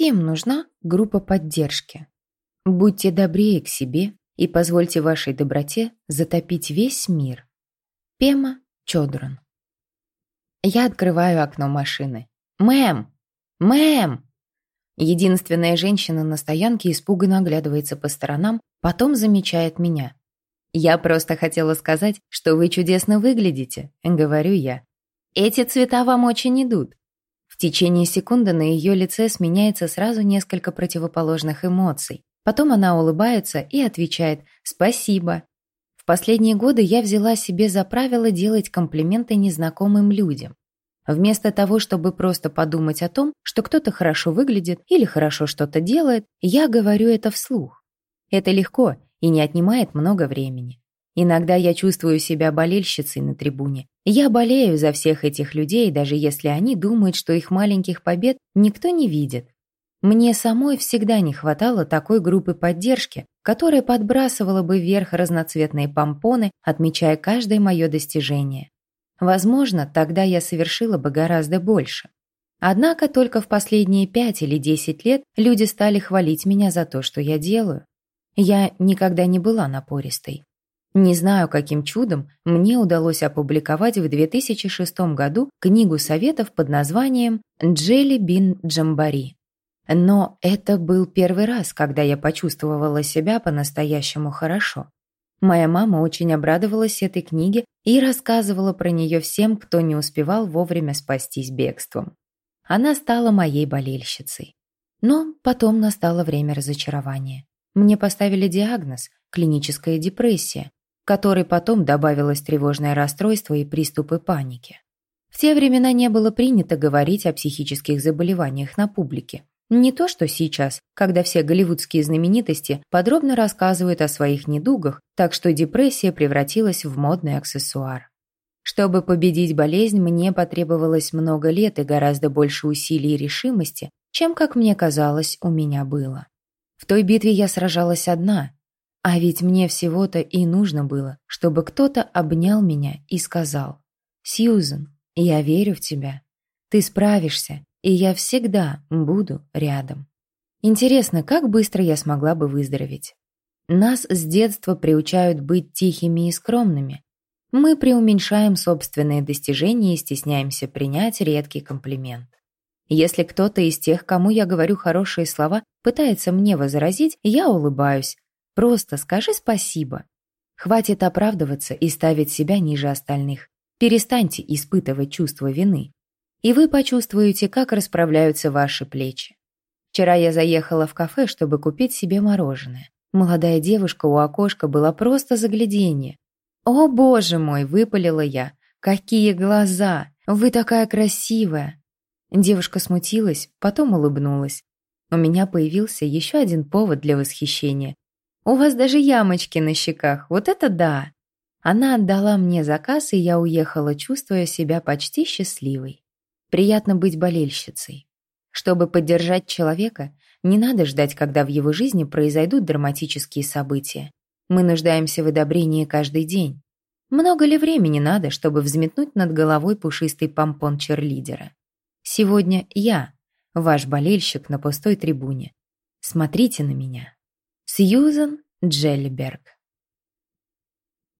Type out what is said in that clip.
Всем нужна группа поддержки. Будьте добрее к себе и позвольте вашей доброте затопить весь мир. Пема Чодран. Я открываю окно машины. «Мэм! Мэм!» Единственная женщина на стоянке испуганно оглядывается по сторонам, потом замечает меня. «Я просто хотела сказать, что вы чудесно выглядите», — говорю я. «Эти цвета вам очень идут». Течение секунды на ее лице сменяется сразу несколько противоположных эмоций. Потом она улыбается и отвечает «Спасибо». В последние годы я взяла себе за правило делать комплименты незнакомым людям. Вместо того, чтобы просто подумать о том, что кто-то хорошо выглядит или хорошо что-то делает, я говорю это вслух. Это легко и не отнимает много времени. Иногда я чувствую себя болельщицей на трибуне. Я болею за всех этих людей, даже если они думают, что их маленьких побед никто не видит. Мне самой всегда не хватало такой группы поддержки, которая подбрасывала бы вверх разноцветные помпоны, отмечая каждое мое достижение. Возможно, тогда я совершила бы гораздо больше. Однако только в последние пять или десять лет люди стали хвалить меня за то, что я делаю. Я никогда не была напористой. Не знаю, каким чудом мне удалось опубликовать в 2006 году книгу советов под названием «Джелли Бин Джамбари». Но это был первый раз, когда я почувствовала себя по-настоящему хорошо. Моя мама очень обрадовалась этой книге и рассказывала про нее всем, кто не успевал вовремя спастись бегством. Она стала моей болельщицей. Но потом настало время разочарования. Мне поставили диагноз – клиническая депрессия, которой потом добавилось тревожное расстройство и приступы паники. В те времена не было принято говорить о психических заболеваниях на публике. Не то, что сейчас, когда все голливудские знаменитости подробно рассказывают о своих недугах, так что депрессия превратилась в модный аксессуар. Чтобы победить болезнь, мне потребовалось много лет и гораздо больше усилий и решимости, чем, как мне казалось, у меня было. В той битве я сражалась одна, а ведь мне всего-то и нужно было, чтобы кто-то обнял меня и сказал «Сьюзен, я верю в тебя. Ты справишься, и я всегда буду рядом». Интересно, как быстро я смогла бы выздороветь? Нас с детства приучают быть тихими и скромными. Мы преуменьшаем собственные достижения и стесняемся принять редкий комплимент. Если кто-то из тех, кому я говорю хорошие слова, пытается мне возразить, я улыбаюсь. Просто скажи спасибо. Хватит оправдываться и ставить себя ниже остальных. Перестаньте испытывать чувство вины. И вы почувствуете, как расправляются ваши плечи. Вчера я заехала в кафе, чтобы купить себе мороженое. Молодая девушка у окошка была просто загляденье. «О, боже мой!» – выпалила я. «Какие глаза! Вы такая красивая!» Девушка смутилась, потом улыбнулась. У меня появился еще один повод для восхищения. «У вас даже ямочки на щеках, вот это да!» Она отдала мне заказ, и я уехала, чувствуя себя почти счастливой. Приятно быть болельщицей. Чтобы поддержать человека, не надо ждать, когда в его жизни произойдут драматические события. Мы нуждаемся в одобрении каждый день. Много ли времени надо, чтобы взметнуть над головой пушистый помпон черлидера? Сегодня я, ваш болельщик на пустой трибуне. Смотрите на меня. Сьюзан Джеллиберг